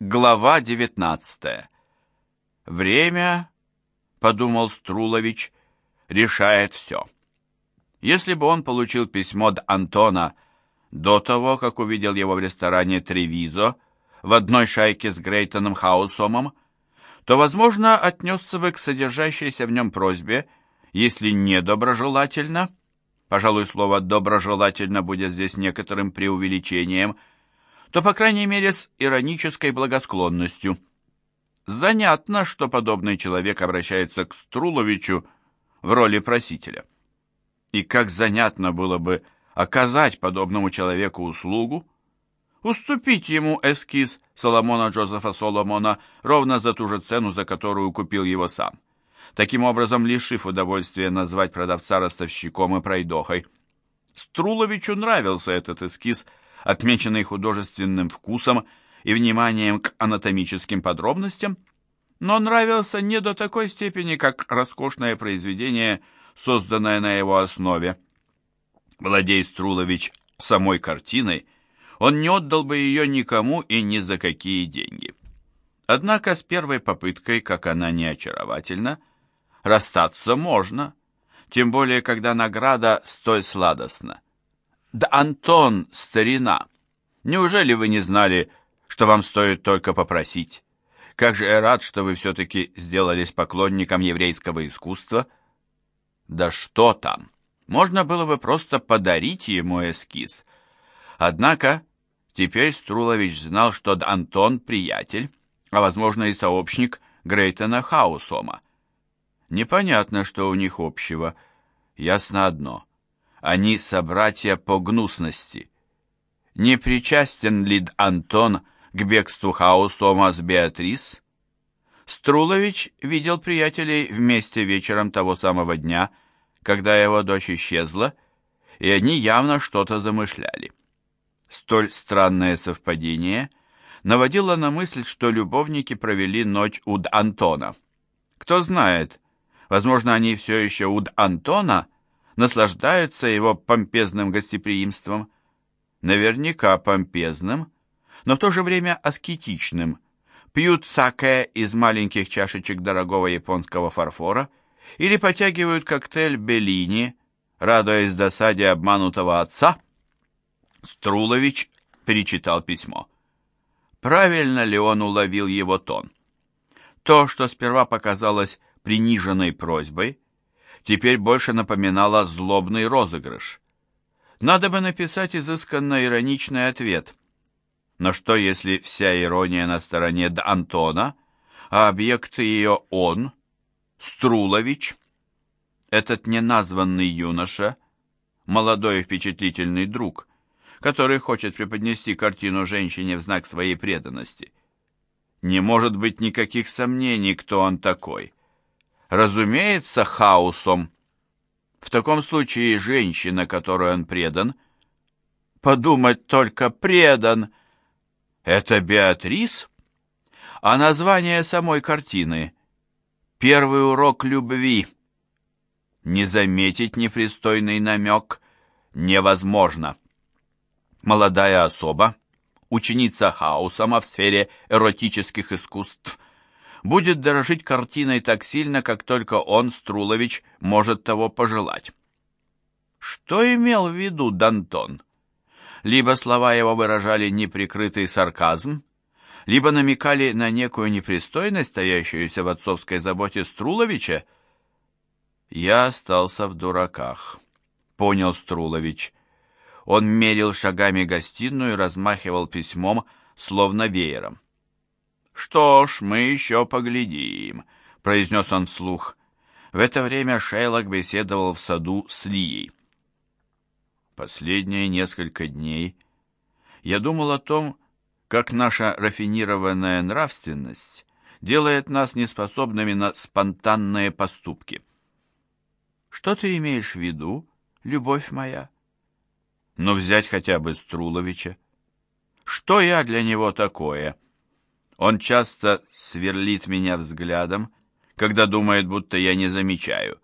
Глава 19. Время, подумал Струлович, решает все. Если бы он получил письмо от Антона до того, как увидел его в ресторане Тревизо в одной шайке с Грейтоном Хаусомом, то, возможно, отнесся бы к содержащейся в нем просьбе, если не доброжелательно, пожалуй, слово «доброжелательно» будет здесь некоторым преувеличением – то, по крайней мере, с иронической благосклонностью. Занятно, что подобный человек обращается к Струловичу в роли просителя. И как занятно было бы оказать подобному человеку услугу, уступить ему эскиз Соломона Джозефа Соломона ровно за ту же цену, за которую купил его сам, таким образом лишив удовольствия назвать продавца ростовщиком и пройдохой. Струловичу нравился этот эскиз – отмеченный художественным вкусом и вниманием к анатомическим подробностям, но нравился не до такой степени, как роскошное произведение, созданное на его основе. Владей Струлович самой картиной, он не отдал бы ее никому и ни за какие деньги. Однако с первой попыткой, как она не очаровательна, расстаться можно, тем более, когда награда столь сладостна. Да, Антон, старина, неужели вы не знали, что вам стоит только попросить? Как же я рад, что вы все-таки сделались поклонником еврейского искусства. Да что там? Можно было бы просто подарить ему эскиз. Однако теперь Струлович знал, что Антон приятель, а, возможно, и сообщник Грейтона Хаусома. Непонятно, что у них общего. Ясно одно — они собратья по гнусности. Не причастен ли Антон к бегству Хаусома с Беатрис? Струлович видел приятелей вместе вечером того самого дня, когда его дочь исчезла, и они явно что-то замышляли. Столь странное совпадение наводило на мысль, что любовники провели ночь у Антона. Кто знает, возможно, они все еще у Антона, наслаждаются его помпезным гостеприимством. Наверняка помпезным, но в то же время аскетичным. Пьют саке из маленьких чашечек дорогого японского фарфора или потягивают коктейль Беллини, радуясь досаде обманутого отца. Струлович перечитал письмо. Правильно ли он уловил его тон? То, что сперва показалось приниженной просьбой, теперь больше напоминала злобный розыгрыш. Надо бы написать изысканно ироничный ответ. Но что, если вся ирония на стороне Д. Антона, а объект ее он, Струлович? Этот неназванный юноша, молодой и впечатлительный друг, который хочет преподнести картину женщине в знак своей преданности. Не может быть никаких сомнений, кто он такой. Разумеется, хаосом. В таком случае женщина, которой он предан, подумать только предан, это Беатрис? А название самой картины — «Первый урок любви». Не заметить непристойный намек невозможно. Молодая особа, ученица Хаусома в сфере эротических искусств, будет дорожить картиной так сильно, как только он, Струлович, может того пожелать. Что имел в виду Дантон? Либо слова его выражали неприкрытый сарказм, либо намекали на некую непристойность, стоящуюся в отцовской заботе Струловича. «Я остался в дураках», — понял Струлович. Он мерил шагами гостиную и размахивал письмом, словно веером. «Что ж, мы еще поглядим», — произнес он вслух. В это время Шейлок беседовал в саду с Лией. Последние несколько дней я думал о том, как наша рафинированная нравственность делает нас неспособными на спонтанные поступки. Что ты имеешь в виду, любовь моя? Но взять хотя бы Струловича. Что я для него такое?» Он часто сверлит меня взглядом, когда думает, будто я не замечаю.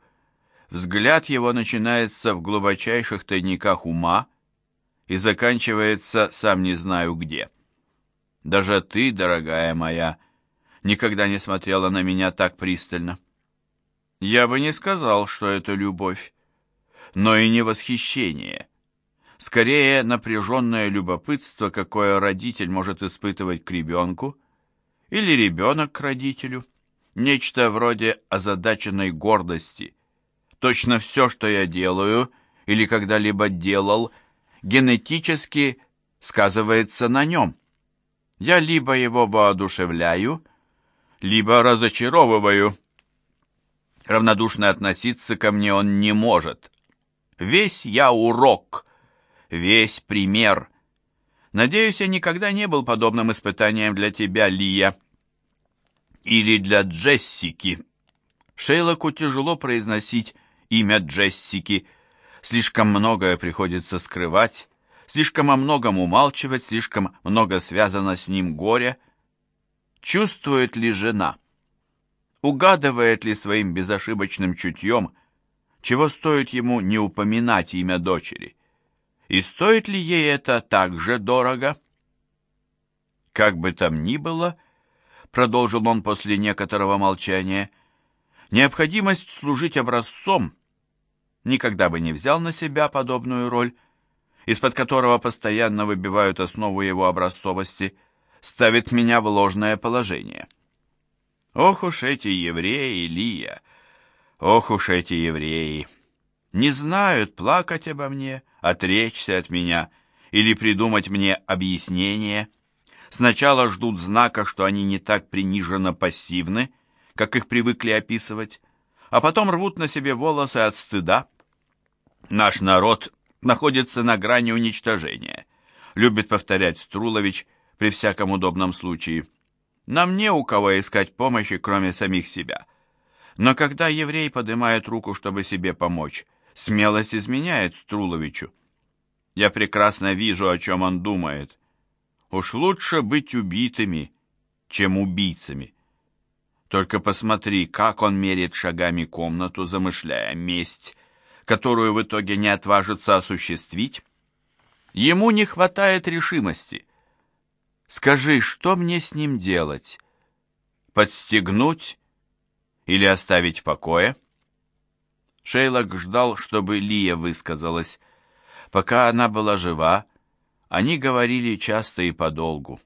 Взгляд его начинается в глубочайших тайниках ума и заканчивается сам не знаю где. Даже ты, дорогая моя, никогда не смотрела на меня так пристально. Я бы не сказал, что это любовь, но и не восхищение. Скорее, напряженное любопытство, какое родитель может испытывать к ребенку, или ребенок к родителю. Нечто вроде озадаченной гордости. Точно все, что я делаю или когда-либо делал, генетически сказывается на нем. Я либо его воодушевляю, либо разочаровываю. Равнодушно относиться ко мне он не может. Весь я урок — весь пример. Надеюсь, я никогда не был подобным испытанием для тебя, Лия. Или для Джессики. Шейлоку тяжело произносить имя Джессики. Слишком многое приходится скрывать, слишком о многом умалчивать, слишком много связано с ним горя. Чувствует ли жена? Угадывает ли своим безошибочным чутьем, чего стоит ему не упоминать имя дочери? И стоит ли ей это так же дорого? Как бы там ни было, продолжил он после некоторого молчания, необходимость служить образцом никогда бы не взял на себя подобную роль, из-под которого постоянно выбивают основу его образцовости, ставит меня в ложное положение. Ох уж эти евреи, Лия, ох уж эти евреи! Не знают плакать обо мне, отречься от меня или придумать мне объяснение. Сначала ждут знака, что они не так приниженно пассивны, как их привыкли описывать, а потом рвут на себе волосы от стыда. Наш народ находится на грани уничтожения, любит повторять Струлович при всяком удобном случае. Нам не у кого искать помощи, кроме самих себя. Но когда еврей поднимает руку, чтобы себе помочь, Смелость изменяет Струловичу. Я прекрасно вижу, о чем он думает. Уж лучше быть убитыми, чем убийцами. Только посмотри, как он мерит шагами комнату, замышляя месть, которую в итоге не отважится осуществить. Ему не хватает решимости. Скажи, что мне с ним делать? Подстегнуть или оставить в покое? Шейлок ждал, чтобы Лия высказалась. Пока она была жива, они говорили часто и подолгу.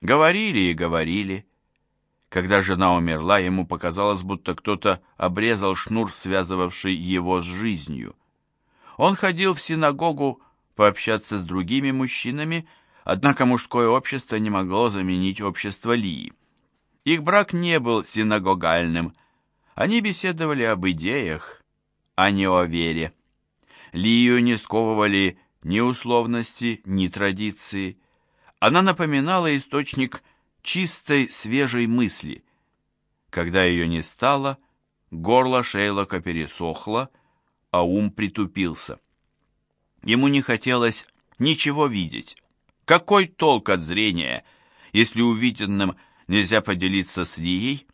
Говорили и говорили. Когда жена умерла, ему показалось, будто кто-то обрезал шнур, связывавший его с жизнью. Он ходил в синагогу пообщаться с другими мужчинами, однако мужское общество не могло заменить общество Лии. Их брак не был синагогальным. Они беседовали об идеях, а не о вере. Лию не сковывали ни условности, ни традиции. Она напоминала источник чистой, свежей мысли. Когда ее не стало, горло Шейлока пересохло, а ум притупился. Ему не хотелось ничего видеть. Какой толк от зрения, если увиденным нельзя поделиться с Лией?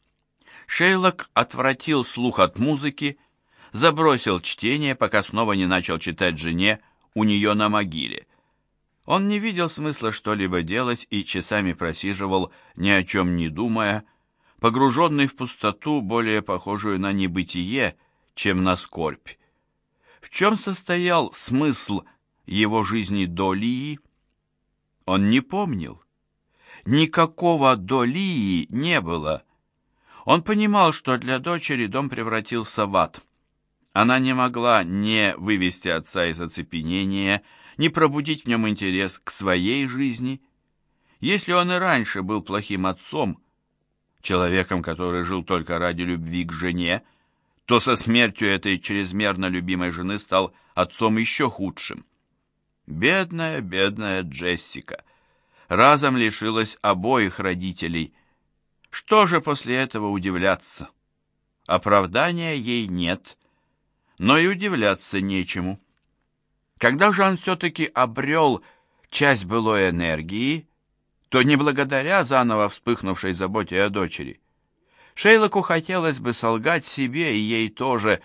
Шейлок отвратил слух от музыки, забросил чтение, пока снова не начал читать жене у нее на могиле. Он не видел смысла что-либо делать и часами просиживал, ни о чем не думая, погруженный в пустоту, более похожую на небытие, чем на скорбь. В чем состоял смысл его жизни до Лии? Он не помнил. Никакого до Лии не было. Он понимал, что для дочери дом превратился в ад. Она не могла не вывести отца из оцепенения, не пробудить в нем интерес к своей жизни. Если он и раньше был плохим отцом, человеком, который жил только ради любви к жене, то со смертью этой чрезмерно любимой жены стал отцом еще худшим. Бедная, бедная Джессика разом лишилась обоих родителей. Что же после этого удивляться? Оправдания ей нет, но и удивляться нечему. Когда же он все-таки обрел часть былой энергии, то не благодаря заново вспыхнувшей заботе о дочери. Шейлоку хотелось бы солгать себе и ей тоже.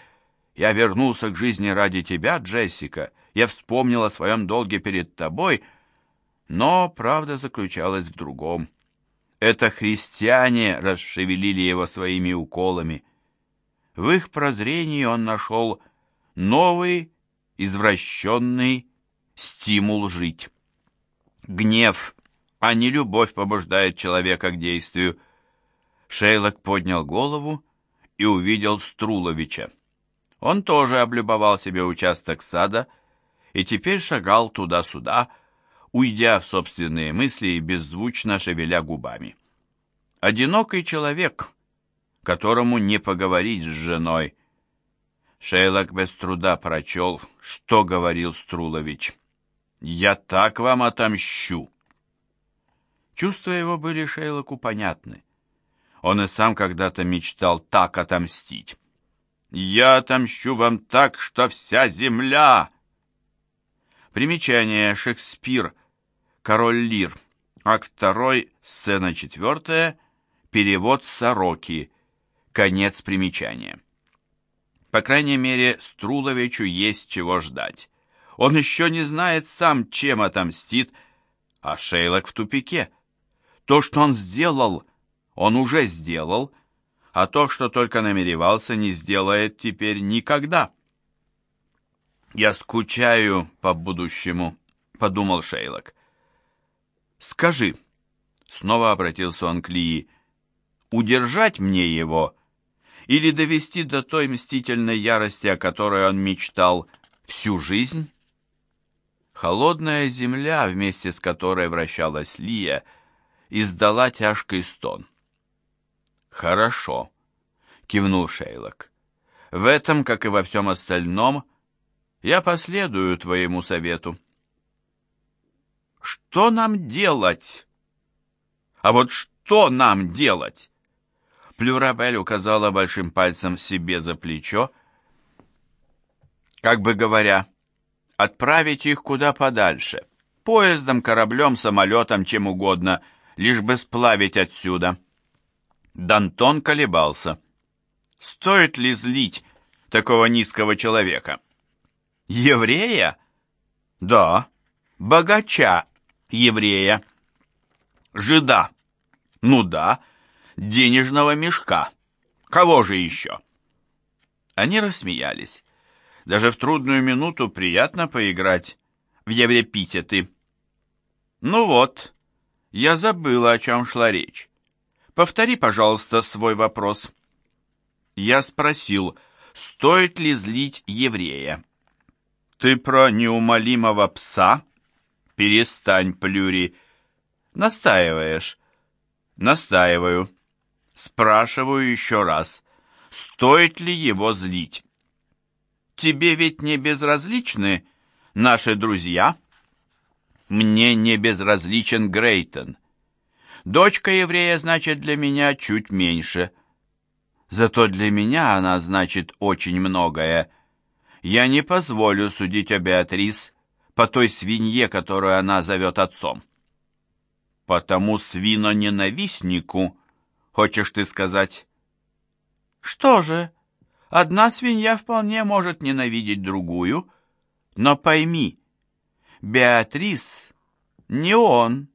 «Я вернулся к жизни ради тебя, Джессика. Я вспомнил о своем долге перед тобой». Но правда заключалась в другом. Это христиане расшевелили его своими уколами. В их прозрении он нашел новый, извращенный стимул жить. Гнев, а не любовь побуждает человека к действию. Шейлок поднял голову и увидел Струловича. Он тоже облюбовал себе участок сада и теперь шагал туда-сюда, уйдя в собственные мысли и беззвучно шевеля губами. Одинокий человек, которому не поговорить с женой. Шейлок без труда прочел, что говорил Струлович. «Я так вам отомщу!» Чувства его были Шейлоку понятны. Он и сам когда-то мечтал так отомстить. «Я отомщу вам так, что вся земля...» Примечание Шекспир Король Лир. Акт 2, сцена 4, перевод Сороки. Конец примечания. По крайней мере, Струловичу есть чего ждать. Он еще не знает сам, чем отомстит, а Шейлок в тупике. То, что он сделал, он уже сделал, а то, что только намеревался, не сделает теперь никогда. «Я скучаю по будущему», — подумал Шейлок. «Скажи», — снова обратился он к Лии, — «удержать мне его или довести до той мстительной ярости, о которой он мечтал всю жизнь?» Холодная земля, вместе с которой вращалась Лия, издала тяжкий стон. «Хорошо», — кивнул Шейлок. «В этом, как и во всем остальном, я последую твоему совету». Что нам делать? А вот что нам делать? Плюрабель указала большим пальцем себе за плечо, как бы говоря, отправить их куда подальше, поездом, кораблем, самолетом, чем угодно, лишь бы сплавить отсюда. Дантон колебался. Стоит ли злить такого низкого человека? Еврея? Да. Богача еврея. Жида. Ну да, денежного мешка. Кого же еще? Они рассмеялись. Даже в трудную минуту приятно поиграть в еврепитеты. Ну вот, я забыла, о чем шла речь. Повтори, пожалуйста, свой вопрос. Я спросил, стоит ли злить еврея. Ты про неумолимого пса? «Перестань, Плюри!» «Настаиваешь?» «Настаиваю. Спрашиваю еще раз, стоит ли его злить?» «Тебе ведь не безразличны наши друзья?» «Мне не безразличен Грейтон. Дочка еврея значит для меня чуть меньше. Зато для меня она значит очень многое. Я не позволю судить о Беатрис по той свинье, которую она зовет отцом. По тому свиноненавистнику, хочешь ты сказать? Что же, одна свинья вполне может ненавидеть другую, но пойми, Беатрис не он,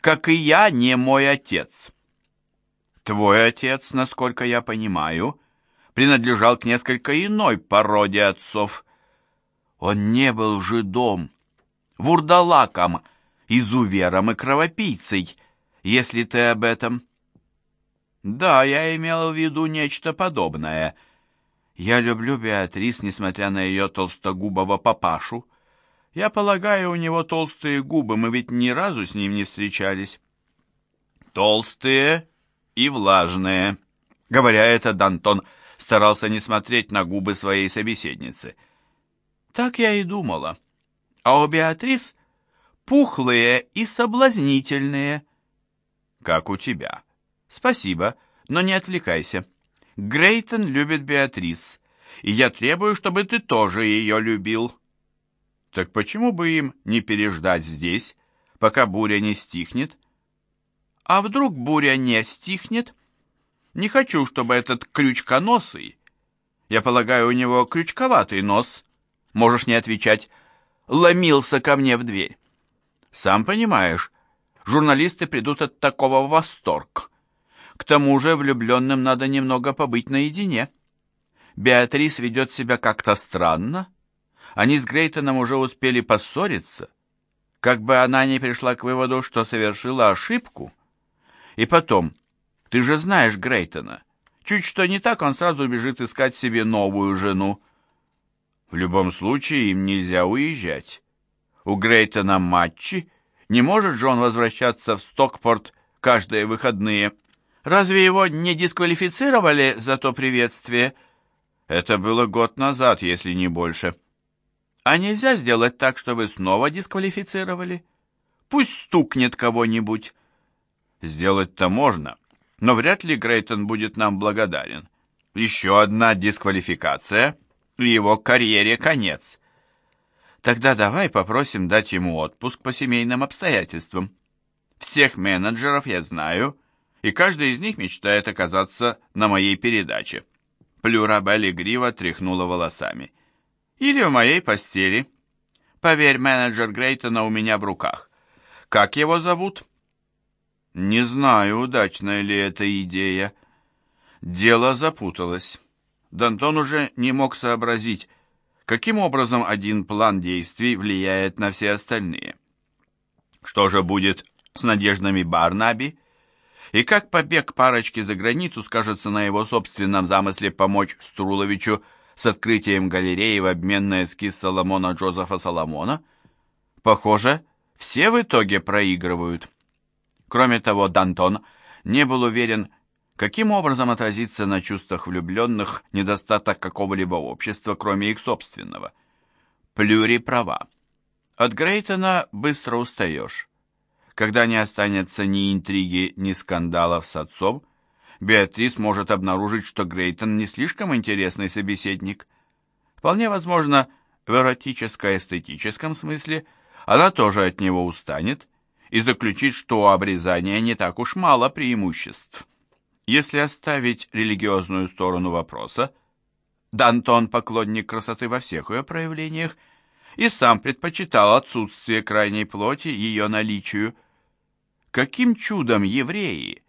как и я не мой отец. Твой отец, насколько я понимаю, принадлежал к несколько иной породе отцов – он не был жидом, вурдалаком, изувером и кровопийцей, если ты об этом. Да, я имел в виду нечто подобное. Я люблю Беатрис, несмотря на ее толстогубого папашу. Я полагаю, у него толстые губы, мы ведь ни разу с ним не встречались. Толстые и влажные. Говоря это, Дантон старался не смотреть на губы своей собеседницы — так я и думала. А у Беатрис пухлые и соблазнительные. Как у тебя. Спасибо, но не отвлекайся. Грейтон любит Беатрис, и я требую, чтобы ты тоже ее любил. Так почему бы им не переждать здесь, пока буря не стихнет? А вдруг буря не стихнет? Не хочу, чтобы этот крючконосый, я полагаю, у него крючковатый нос, можешь не отвечать, ломился ко мне в дверь. Сам понимаешь, Журналисты придут от такого в восторг. К тому же влюбленным надо немного побыть наедине. Беатрис ведет себя как-то странно. Они с Грейтоном уже успели поссориться. Как бы она ни пришла к выводу, что совершила ошибку. И потом, ты же знаешь Грейтона. Чуть что не так, он сразу бежит искать себе новую жену. В любом случае, им нельзя уезжать. У Грейтона матчи, не может же он возвращаться в Стокпорт каждые выходные. Разве его не дисквалифицировали за то приветствие? Это было год назад, если не больше. А нельзя сделать так, чтобы снова дисквалифицировали? Пусть стукнет кого-нибудь. Сделать-то можно, но вряд ли Грейтон будет нам благодарен. Еще одна дисквалификация, и его карьере конец. Тогда давай попросим дать ему отпуск по семейным обстоятельствам. Всех менеджеров я знаю, и каждый из них мечтает оказаться на моей передаче. Плюрабель игриво тряхнула волосами. Или в моей постели. Поверь, менеджер Грейтона у меня в руках. Как его зовут? Не знаю, удачная ли эта идея. Дело запуталось. Дантон уже не мог сообразить, каким образом один план действий влияет на все остальные. Что же будет с надеждами Барнаби? И как побег парочки за границу скажется на его собственном замысле помочь Струловичу с открытием галереи в обмен на эскиз Соломона Джозефа Соломона? Похоже, все в итоге проигрывают. Кроме того, Дантон не был уверен, каким образом отразится на чувствах влюбленных недостаток какого-либо общества, кроме их собственного. Плюри права. От Грейтона быстро устаешь. Когда не останется ни интриги, ни скандалов с отцом, Беатрис может обнаружить, что Грейтон не слишком интересный собеседник. Вполне возможно, в эротическо-эстетическом смысле она тоже от него устанет и заключит, что у обрезания не так уж мало преимуществ. Если оставить религиозную сторону вопроса, Дантон поклонник красоты во всех ее проявлениях и сам предпочитал отсутствие крайней плоти ее наличию. Каким чудом евреи,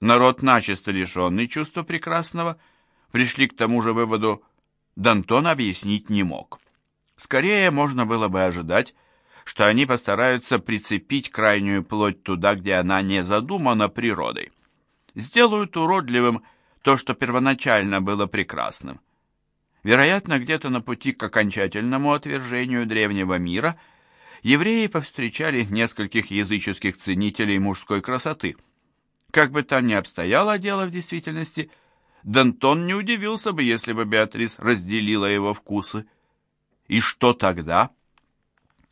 народ начисто лишенный чувства прекрасного, пришли к тому же выводу, Дантон объяснить не мог. Скорее можно было бы ожидать, что они постараются прицепить крайнюю плоть туда, где она не задумана природой. Сделают уродливым то, что первоначально было прекрасным. Вероятно, где-то на пути к окончательному отвержению древнего мира евреи повстречали нескольких языческих ценителей мужской красоты. Как бы там ни обстояло дело в действительности, Дантон не удивился бы, если бы Беатрис разделила его вкусы. И что тогда?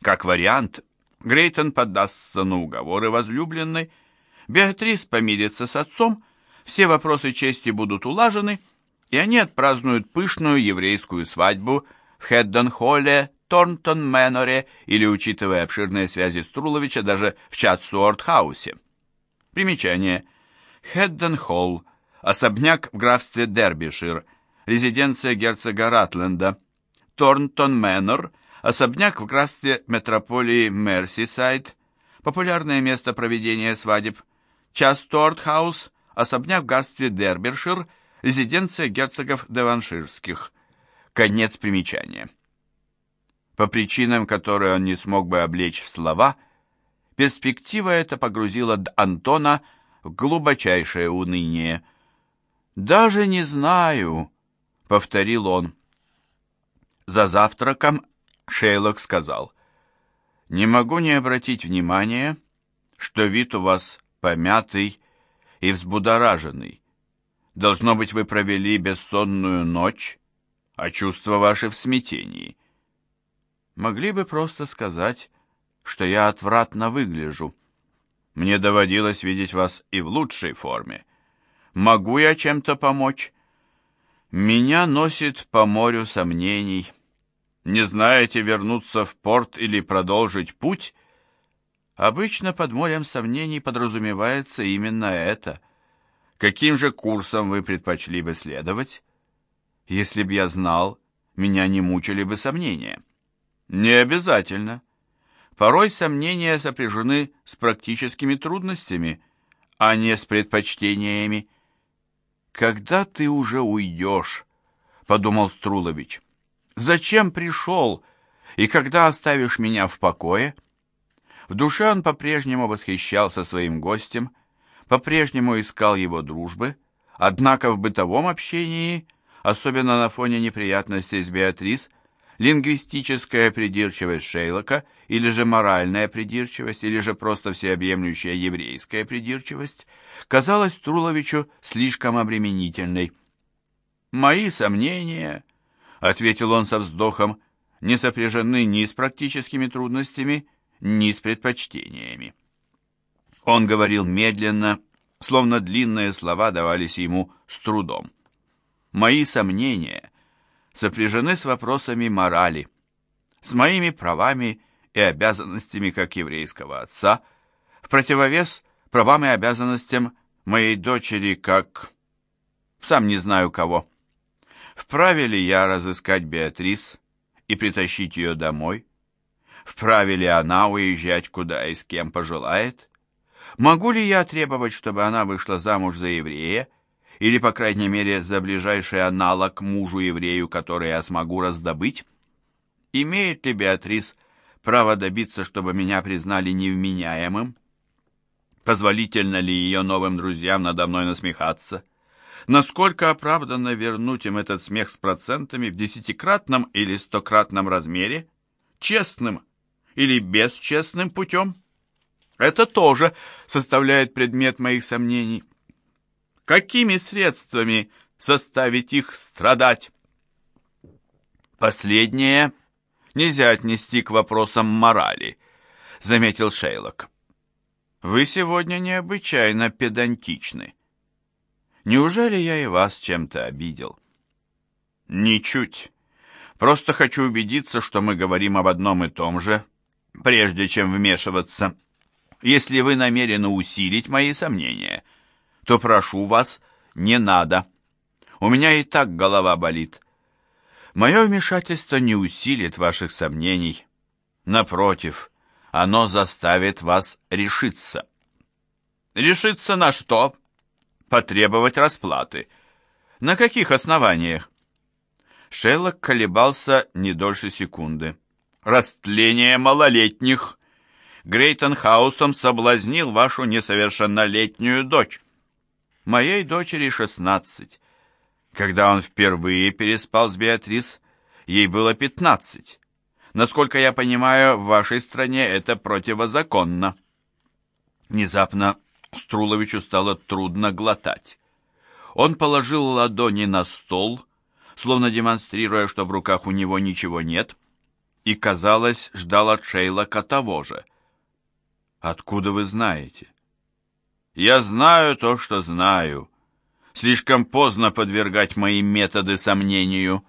Как вариант, Грейтон поддастся на уговоры возлюбленной, Беатрис помирится с отцом, все вопросы чести будут улажены, и они отпразднуют пышную еврейскую свадьбу в Хеддон-Холле, Торнтон-Мэноре или, учитывая обширные связи Струловича, даже в Чатсуорт-хаусе. Примечание. Хеддон-Холл, особняк в графстве Дербишир, резиденция герцога Ратленда. Торнтон-Мэнор, особняк в графстве метрополии Мерсисайд, популярное место проведения свадеб. Чатсуорт-хаус, особняк в графстве Дербишир, резиденция герцогов Деванширских. Конец примечания. По причинам, которые он не смог бы облечь в слова, перспектива эта погрузила Антона в глубочайшее уныние. «Даже не знаю», — повторил он. За завтраком Шейлок сказал, «Не могу не обратить внимания, что вид у вас помятый и взбудораженный. Должно быть, вы провели бессонную ночь, а чувства ваши в смятении. Могли бы просто сказать, что я отвратно выгляжу. Мне доводилось видеть вас и в лучшей форме. Могу я чем-то помочь? Меня носит по морю сомнений. Не знаете, вернуться в порт или продолжить путь? Обычно под морем сомнений подразумевается именно это — Каким же курсом вы предпочли бы следовать? Если б я знал, меня не мучили бы сомнения. Не обязательно. Порой сомнения сопряжены с практическими трудностями, а не с предпочтениями. «Когда ты уже уйдешь?» — подумал Струлович. «Зачем пришел? И когда оставишь меня в покое?» В душе он по-прежнему восхищался своим гостем, по-прежнему искал его дружбы, однако в бытовом общении, особенно на фоне неприятностей с Беатрис, лингвистическая придирчивость Шейлока или же моральная придирчивость, или же просто всеобъемлющая еврейская придирчивость, казалась Труловичу слишком обременительной. «Мои сомнения», — ответил он со вздохом, — «не сопряжены ни с практическими трудностями, ни с предпочтениями». Он говорил медленно, словно длинные слова давались ему с трудом. «Мои сомнения сопряжены с вопросами морали, с моими правами и обязанностями как еврейского отца, в противовес правам и обязанностям моей дочери как... сам не знаю кого. Вправе ли я разыскать Беатрис и притащить ее домой? Вправе ли она уезжать куда и с кем пожелает? Могу ли я требовать, чтобы она вышла замуж за еврея, или, по крайней мере, за ближайший аналог мужу-еврею, который я смогу раздобыть? Имеет ли Беатрис право добиться, чтобы меня признали невменяемым? Позволительно ли ее новым друзьям надо мной насмехаться? Насколько оправданно вернуть им этот смех с процентами в десятикратном или стократном размере? Честным или бесчестным путем? Это тоже составляет предмет моих сомнений. Какими средствами заставить их страдать? Последнее нельзя отнести к вопросам морали, заметил Шейлок. Вы сегодня необычайно педантичны. Неужели я и вас чем-то обидел? Ничуть. Просто хочу убедиться, что мы говорим об одном и том же, прежде чем вмешиваться. Если вы намерены усилить мои сомнения, то прошу вас, не надо. У меня и так голова болит. Мое вмешательство не усилит ваших сомнений. Напротив, оно заставит вас решиться. Решиться на что? Потребовать расплаты. На каких основаниях? Шеллок колебался не дольше секунды. Растление малолетних. Грейтон Хаусом соблазнил вашу несовершеннолетнюю дочь. Моей дочери шестнадцать. Когда он впервые переспал с Беатрис, ей было пятнадцать. Насколько я понимаю, в вашей стране это противозаконно. Внезапно Струловичу стало трудно глотать. Он положил ладони на стол, словно демонстрируя, что в руках у него ничего нет, и, казалось, ждал от Шейлока того же — Откуда вы знаете? Я знаю то, что знаю. Слишком поздно подвергать мои методы сомнению.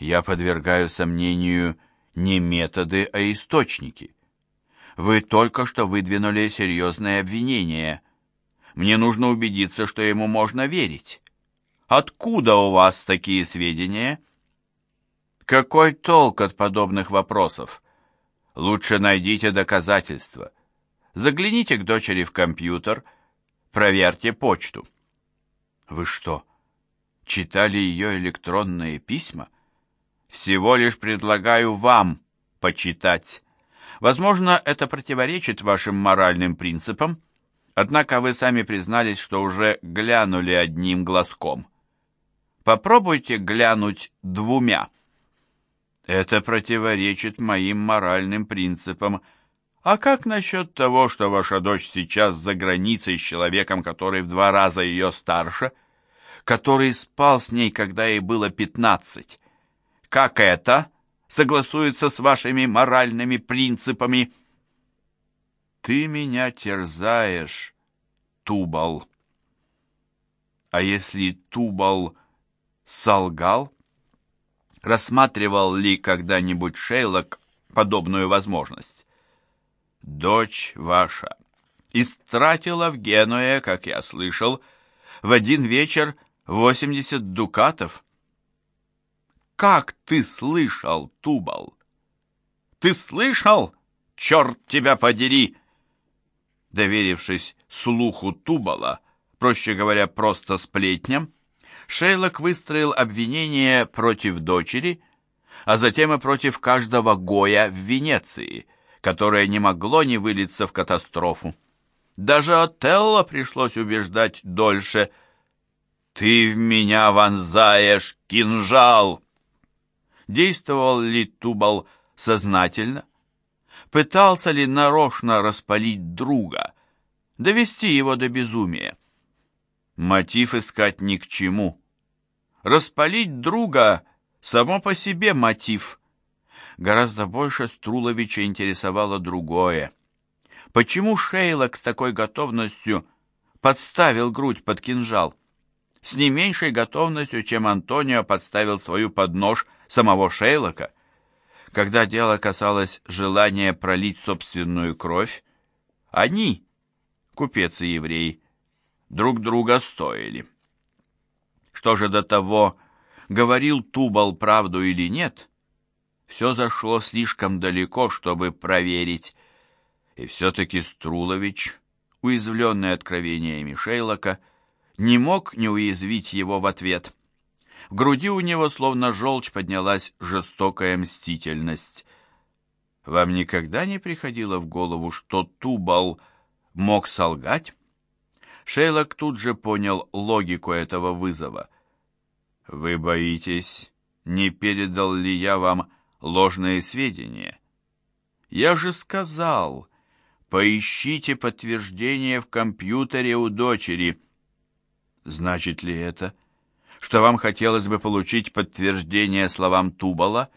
Я подвергаю сомнению не методы, а источники. Вы только что выдвинули серьезное обвинение. Мне нужно убедиться, что ему можно верить. Откуда у вас такие сведения? Какой толк от подобных вопросов? Лучше найдите доказательства. Загляните к дочери в компьютер, проверьте почту. Вы что, читали ее электронные письма? Всего лишь предлагаю вам почитать. Возможно, это противоречит вашим моральным принципам, однако вы сами признались, что уже глянули одним глазком. Попробуйте глянуть двумя. Это противоречит моим моральным принципам. А как насчет того, что ваша дочь сейчас за границей с человеком, который в два раза ее старше, который спал с ней, когда ей было пятнадцать? Как это согласуется с вашими моральными принципами? Ты меня терзаешь, Тубал. А если Тубал солгал? рассматривал ли когда-нибудь Шейлок подобную возможность. «Дочь ваша истратила в Генуе, как я слышал, в один вечер 80 дукатов». «Как ты слышал, Тубал?» «Ты слышал, черт тебя подери!» Доверившись слуху Тубала, проще говоря, просто сплетням, Шейлок выстроил обвинение против дочери, а затем и против каждого Гоя в Венеции, которое не могло не вылиться в катастрофу. Даже Отелло пришлось убеждать дольше. «Ты в меня вонзаешь кинжал!» Действовал ли Тубал сознательно? Пытался ли нарочно распалить друга, довести его до безумия? Мотив искать ни к чему. Распалить друга — само по себе мотив. Гораздо больше Струловича интересовало другое. Почему Шейлок с такой готовностью подставил грудь под кинжал? С не меньшей готовностью, чем Антонио подставил свою под нож самого Шейлока. Когда дело касалось желания пролить собственную кровь, они, купец и еврей, друг друга стоили. Что же до того, говорил Тубал правду или нет, все зашло слишком далеко, чтобы проверить. И все-таки Струлович, уязвленный откровениями Шейлока, не мог не уязвить его в ответ. В груди у него словно желчь поднялась жестокая мстительность. Вам никогда не приходило в голову, что Тубал мог солгать? Шейлок тут же понял логику этого вызова. «Вы боитесь, не передал ли я вам ложные сведения?» «Я же сказал, поищите подтверждение в компьютере у дочери». «Значит ли это, что вам хотелось бы получить подтверждение словам Тубала?»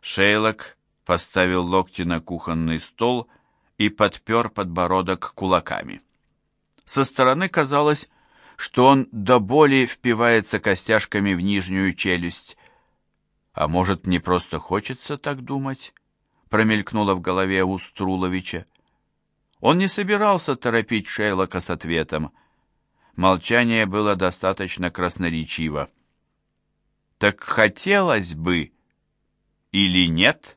Шейлок поставил локти на кухонный стол и подпер подбородок кулаками. Со стороны казалось, что он до боли впивается костяшками в нижнюю челюсть. А может, не просто хочется так думать? Промелькнуло в голове у Струловича. Он не собирался торопить Шейлока с ответом. Молчание было достаточно красноречиво. Так хотелось бы или нет?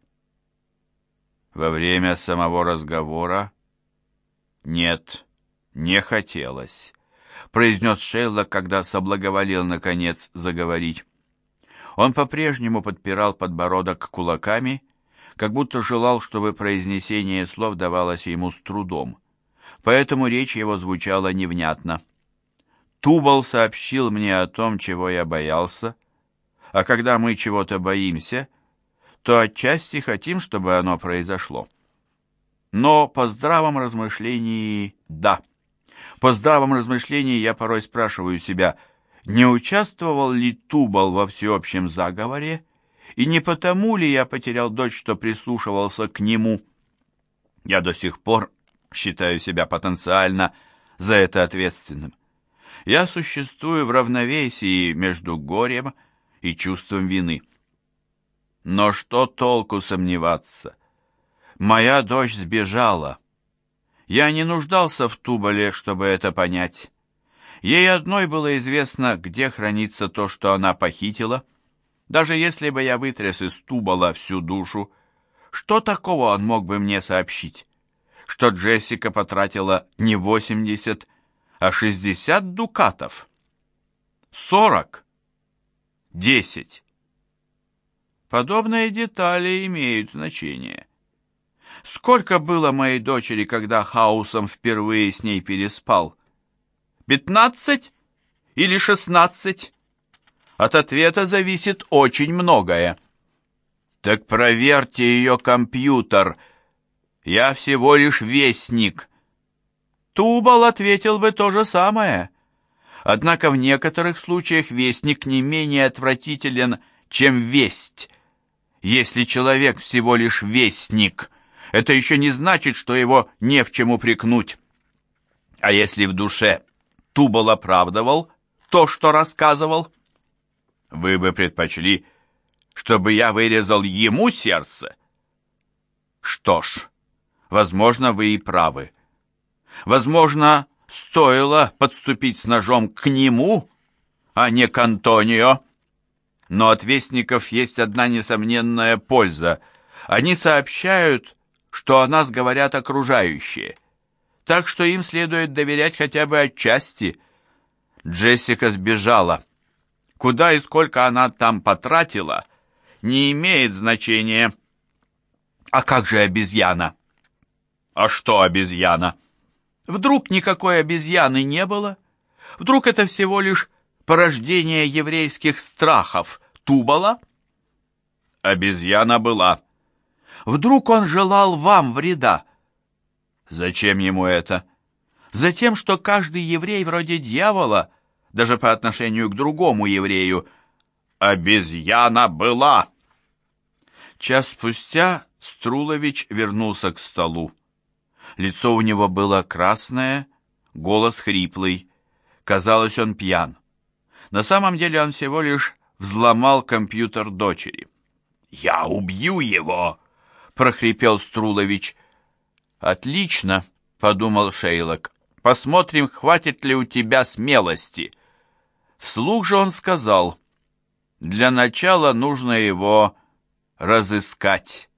Во время самого разговора нет не хотелось», — произнес Шейлок, когда соблаговолил, наконец, заговорить. Он по-прежнему подпирал подбородок кулаками, как будто желал, чтобы произнесение слов давалось ему с трудом. Поэтому речь его звучала невнятно. Тубал сообщил мне о том, чего я боялся, а когда мы чего-то боимся, то отчасти хотим, чтобы оно произошло. Но по здравом размышлении — да. По здравом размышлении я порой спрашиваю себя, не участвовал ли Тубал во всеобщем заговоре, и не потому ли я потерял дочь, что прислушивался к нему. Я до сих пор считаю себя потенциально за это ответственным. Я существую в равновесии между горем и чувством вины. Но что толку сомневаться? Моя дочь сбежала. Я не нуждался в Тубале, чтобы это понять. Ей одной было известно, где хранится то, что она похитила. Даже если бы я вытряс из Тубала всю душу, что такого он мог бы мне сообщить? Что Джессика потратила не 80, а 60 дукатов? 40? 10? Подобные детали имеют значение. Сколько было моей дочери, когда Хаусом впервые с ней переспал? Пятнадцать или шестнадцать? От ответа зависит очень многое. Так проверьте ее компьютер. Я всего лишь вестник. Тубал ответил бы то же самое. Однако в некоторых случаях вестник не менее отвратителен, чем весть. Если человек всего лишь вестник — это еще не значит, что его не в чем упрекнуть. А если в душе Тубал оправдывал то, что рассказывал, вы бы предпочли, чтобы я вырезал ему сердце? Что ж, возможно, вы и правы. Возможно, стоило подступить с ножом к нему, а не к Антонио. Но от вестников есть одна несомненная польза. Они сообщают что о нас говорят окружающие. Так что им следует доверять хотя бы отчасти. Джессика сбежала. Куда и сколько она там потратила, не имеет значения. А как же обезьяна? А что обезьяна? Вдруг никакой обезьяны не было? Вдруг это всего лишь порождение еврейских страхов Тубала? Обезьяна была. Вдруг он желал вам вреда? Зачем ему это? Затем, что каждый еврей вроде дьявола, даже по отношению к другому еврею. Обезьяна была. Час спустя Струлович вернулся к столу. Лицо у него было красное, голос хриплый. Казалось, он пьян. На самом деле он всего лишь взломал компьютер дочери. «Я убью его!» — прохрипел Струлович. «Отлично!» — подумал Шейлок. «Посмотрим, хватит ли у тебя смелости». Вслух же он сказал, «Для начала нужно его разыскать».